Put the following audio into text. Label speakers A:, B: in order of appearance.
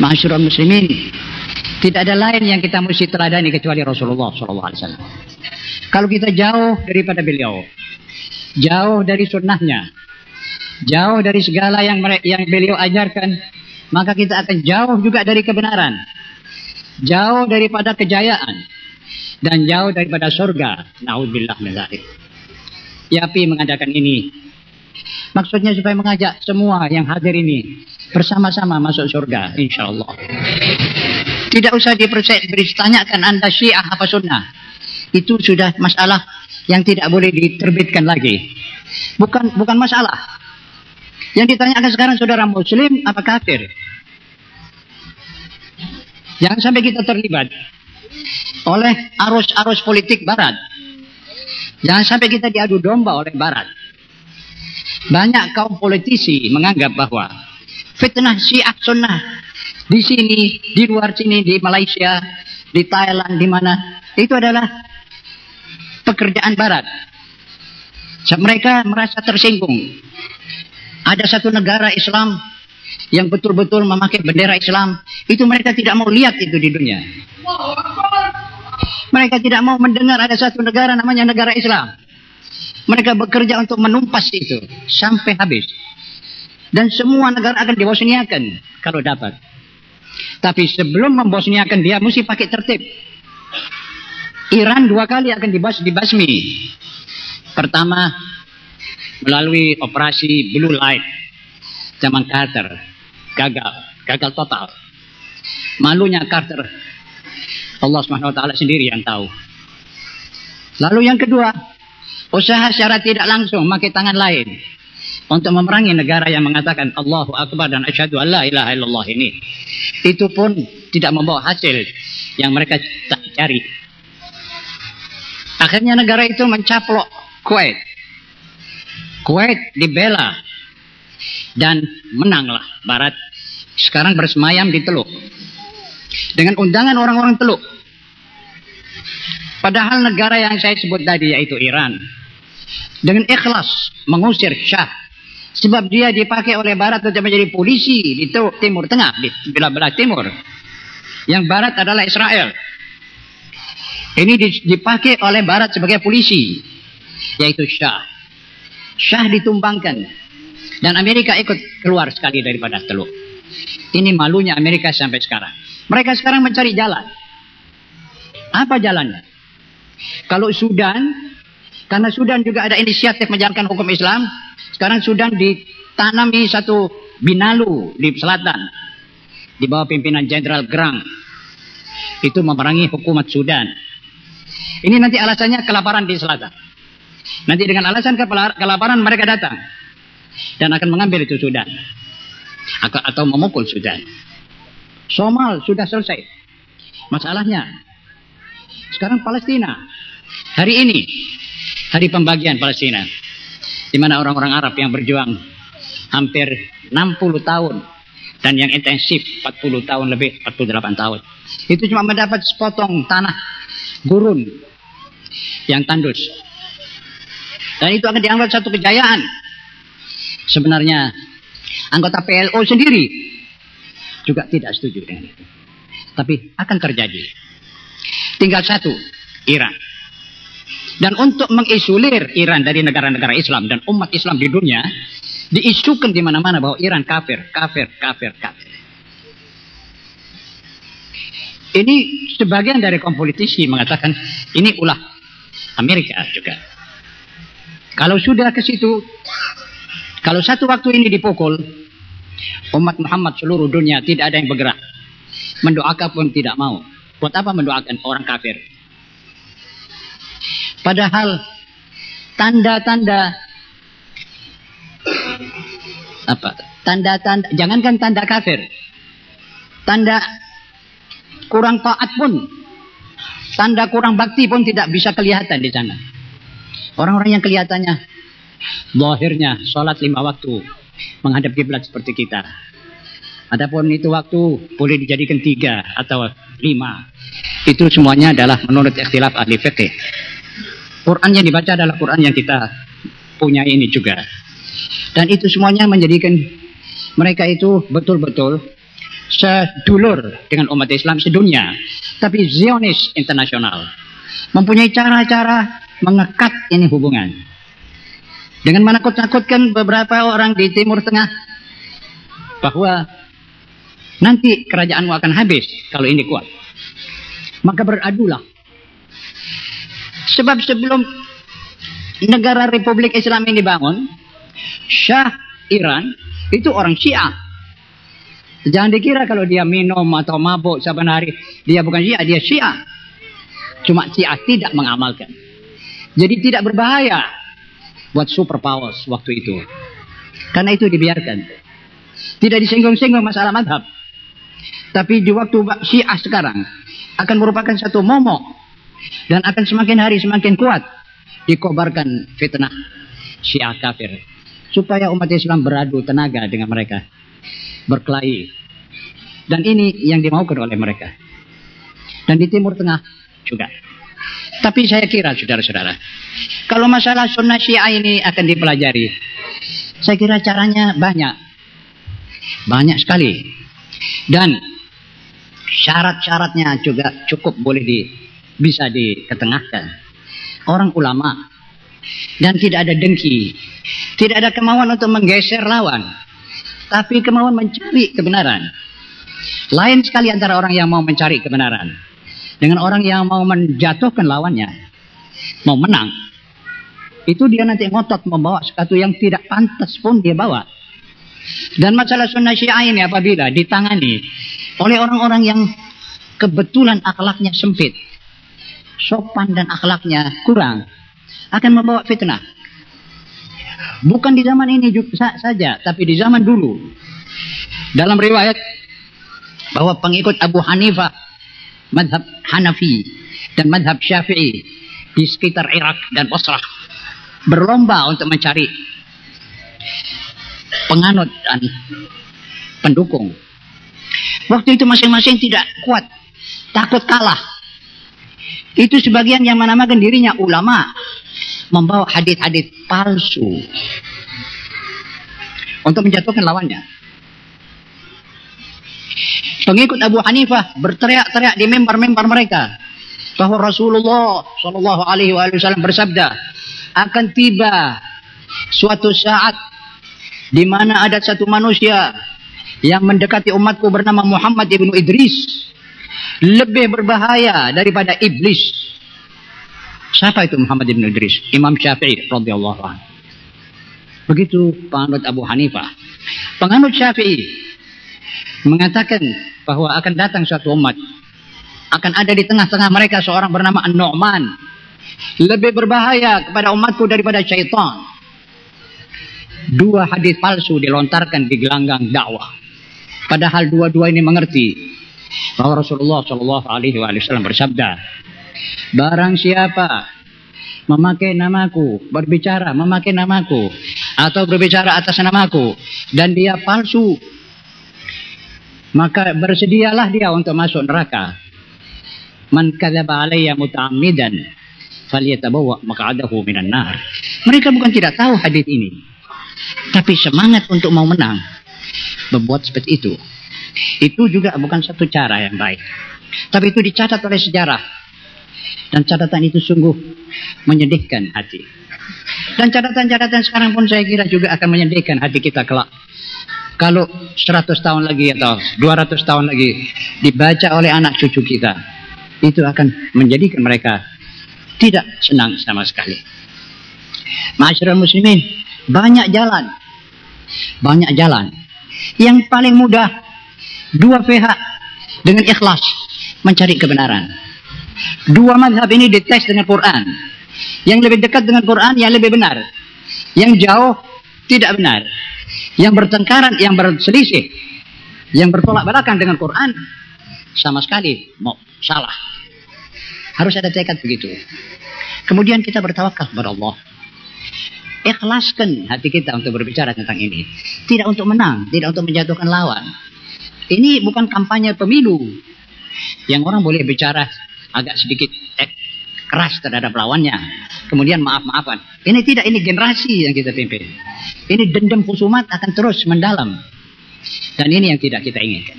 A: Masyurul muslimin. Tidak ada lain yang kita mesti teladani kecuali Rasulullah SAW. Kalau kita jauh daripada beliau, jauh dari sunnahnya, jauh dari segala yang yang beliau ajarkan, maka kita akan jauh juga dari kebenaran, jauh daripada kejayaan, dan jauh daripada surga. Naudzubillah min. Yapi mengadakan ini. Maksudnya supaya mengajak semua yang hadir ini bersama-sama masuk surga, insya Allah. Tidak usah dipertanyakan anda syiah apa sunnah. Itu sudah masalah yang tidak boleh diterbitkan lagi. Bukan bukan masalah. Yang ditanyakan sekarang saudara muslim apa kafir? Jangan sampai kita terlibat oleh arus-arus politik barat. Jangan sampai kita diadu domba oleh barat. Banyak kaum politisi menganggap bahwa fitnah syiah sunnah di sini, di luar sini, di Malaysia, di Thailand, di mana, itu adalah pekerjaan barat. Mereka merasa tersinggung. Ada satu negara Islam yang betul-betul memakai bendera Islam, itu mereka tidak mau lihat itu di dunia. Mereka tidak mau mendengar ada satu negara namanya negara Islam. Mereka bekerja untuk menumpas itu sampai habis. Dan semua negara akan dibosniakan kalau dapat. Tapi sebelum membosniakan dia mesti pakai tertib. Iran dua kali akan dibas dibasmi. Pertama melalui operasi Blue Light zaman Carter gagal, gagal total. Malunya Carter Allah Subhanahu wa taala sendiri yang tahu. Lalu yang kedua, usaha secara tidak langsung pakai tangan lain untuk memerangi negara yang mengatakan Allahu Akbar dan asyhadu alla ilaha illallah ini. Itu pun tidak membawa hasil yang mereka cari. Akhirnya negara itu mencaplok Kuwait. Kuwait dibela dan menanglah Barat. Sekarang bersemayam di Teluk dengan undangan orang-orang teluk. Padahal negara yang saya sebut tadi yaitu Iran dengan ikhlas mengusir Syah sebab dia dipakai oleh Barat untuk menjadi polisi di Timur Tengah di belah-belah Timur. Yang Barat adalah Israel. Ini dipakai oleh Barat sebagai polisi yaitu Syah. Syah ditumbangkan dan Amerika ikut keluar sekali daripada teluk. Ini malunya Amerika sampai sekarang. Mereka sekarang mencari jalan. Apa jalannya? Kalau Sudan, karena Sudan juga ada inisiatif menjalankan hukum Islam, sekarang Sudan ditanami satu binalu di selatan. Di bawah pimpinan Jenderal Grang. Itu memerangi hukumat Sudan. Ini nanti alasannya kelaparan di selatan. Nanti dengan alasan kelaparan mereka datang. Dan akan mengambil itu Sudan. Atau memukul Sudan. Somal sudah selesai. Masalahnya sekarang Palestina. Hari ini hari pembagian Palestina. Di mana orang-orang Arab yang berjuang hampir 60 tahun dan yang intensif 40 tahun lebih 48 tahun. Itu cuma mendapat sepotong tanah gurun yang tandus. Dan itu akan dianggap satu kejayaan. Sebenarnya anggota PLO sendiri juga tidak setuju dengan itu. Tapi akan terjadi. Tinggal satu, Iran. Dan untuk mengisolir Iran dari negara-negara Islam dan umat Islam di dunia, diisukan di mana-mana bahwa Iran kafir, kafir, kafir, kafir. Ini sebagian dari kaum politisi mengatakan ini ulah Amerika juga. Kalau sudah ke situ, kalau satu waktu ini dipukul, Umat Muhammad seluruh dunia tidak ada yang bergerak. Mendoakan pun tidak mau. Buat apa mendoakan orang kafir? Padahal tanda-tanda apa? Tanda-tanda jangankan tanda kafir. Tanda kurang taat pun tanda kurang bakti pun tidak bisa kelihatan di sana. Orang-orang yang kelihatannya lahirnya sholat lima waktu, menghadap kiblat seperti kita. Adapun itu waktu boleh dijadikan tiga atau lima. Itu semuanya adalah menurut ikhtilaf ahli fikih. Quran yang dibaca adalah Quran yang kita punya ini juga. Dan itu semuanya menjadikan mereka itu betul-betul sedulur dengan umat Islam sedunia, tapi Zionis internasional. Mempunyai cara-cara mengekat ini hubungan. Dengan menakut-nakutkan beberapa orang di Timur Tengah bahwa nanti kerajaanmu akan habis kalau ini kuat. Maka beradulah. Sebab sebelum negara Republik Islam ini dibangun, Syah Iran itu orang Syiah. Jangan dikira kalau dia minum atau mabuk saban hari, dia bukan Syiah, dia Syiah. Cuma Syiah tidak mengamalkan. Jadi tidak berbahaya buat superpowers waktu itu. Karena itu dibiarkan. Tidak disinggung-singgung masalah madhab. Tapi di waktu Syiah sekarang akan merupakan satu momok dan akan semakin hari semakin kuat dikobarkan fitnah Syiah kafir. Supaya umat Islam beradu tenaga dengan mereka. Berkelahi. Dan ini yang dimaukan oleh mereka. Dan di Timur Tengah juga. Tapi saya kira saudara-saudara, kalau masalah sunnah syiah ini akan dipelajari, saya kira caranya banyak. Banyak sekali. Dan syarat-syaratnya juga cukup boleh di, bisa diketengahkan. Orang ulama dan tidak ada dengki, tidak ada kemauan untuk menggeser lawan, tapi kemauan mencari kebenaran. Lain sekali antara orang yang mau mencari kebenaran dengan orang yang mau menjatuhkan lawannya, mau menang, itu dia nanti ngotot membawa sesuatu yang tidak pantas pun dia bawa. Dan masalah sunnah syiah ini apabila ditangani oleh orang-orang yang kebetulan akhlaknya sempit, sopan dan akhlaknya kurang, akan membawa fitnah. Bukan di zaman ini juga saja, tapi di zaman dulu. Dalam riwayat bahwa pengikut Abu Hanifah madhab Hanafi dan madhab Syafi'i di sekitar Irak dan Basrah berlomba untuk mencari penganut dan pendukung. Waktu itu masing-masing tidak kuat, takut kalah. Itu sebagian yang menamakan dirinya ulama. Membawa hadit-hadit palsu. Untuk menjatuhkan lawannya. Pengikut Abu Hanifah berteriak-teriak di membar-membar mereka. Bahwa Rasulullah Shallallahu Alaihi Wasallam bersabda akan tiba suatu saat di mana ada satu manusia yang mendekati umatku bernama Muhammad ibnu Idris lebih berbahaya daripada iblis. Siapa itu Muhammad ibnu Idris? Imam Syafi'i radhiyallahu anhu. Begitu penganut Abu Hanifah. Penganut Syafi'i mengatakan bahwa akan datang suatu umat akan ada di tengah-tengah mereka seorang bernama An-Nu'man lebih berbahaya kepada umatku daripada syaitan dua hadis palsu dilontarkan di gelanggang dakwah padahal dua-dua ini mengerti bahwa Rasulullah Shallallahu Alaihi Wasallam bersabda barang siapa memakai namaku berbicara memakai namaku atau berbicara atas namaku dan dia palsu maka bersedialah dia untuk masuk neraka. Man kadzaba alayya muta'ammidan falyatabawwa maq'adahu minan nar. Mereka bukan tidak tahu hadis ini, tapi semangat untuk mau menang membuat seperti itu. Itu juga bukan satu cara yang baik. Tapi itu dicatat oleh sejarah. Dan catatan itu sungguh menyedihkan hati. Dan catatan-catatan sekarang pun saya kira juga akan menyedihkan hati kita kelak kalau 100 tahun lagi atau 200 tahun lagi dibaca oleh anak cucu kita, itu akan menjadikan mereka tidak senang sama sekali. Masyarakat muslimin, banyak jalan. Banyak jalan. Yang paling mudah, dua pihak dengan ikhlas mencari kebenaran. Dua madhab ini dites dengan Quran. Yang lebih dekat dengan Quran, yang lebih benar. Yang jauh, tidak benar yang bertengkaran, yang berselisih, yang bertolak belakang dengan Quran, sama sekali mau salah. Harus ada tekad begitu. Kemudian kita bertawakal kepada Allah. Ikhlaskan hati kita untuk berbicara tentang ini. Tidak untuk menang, tidak untuk menjatuhkan lawan. Ini bukan kampanye pemilu. Yang orang boleh bicara agak sedikit eh, keras terhadap lawannya. Kemudian maaf-maafan. Ini tidak, ini generasi yang kita pimpin. Ini dendam kusumat akan terus mendalam. Dan ini yang tidak kita inginkan.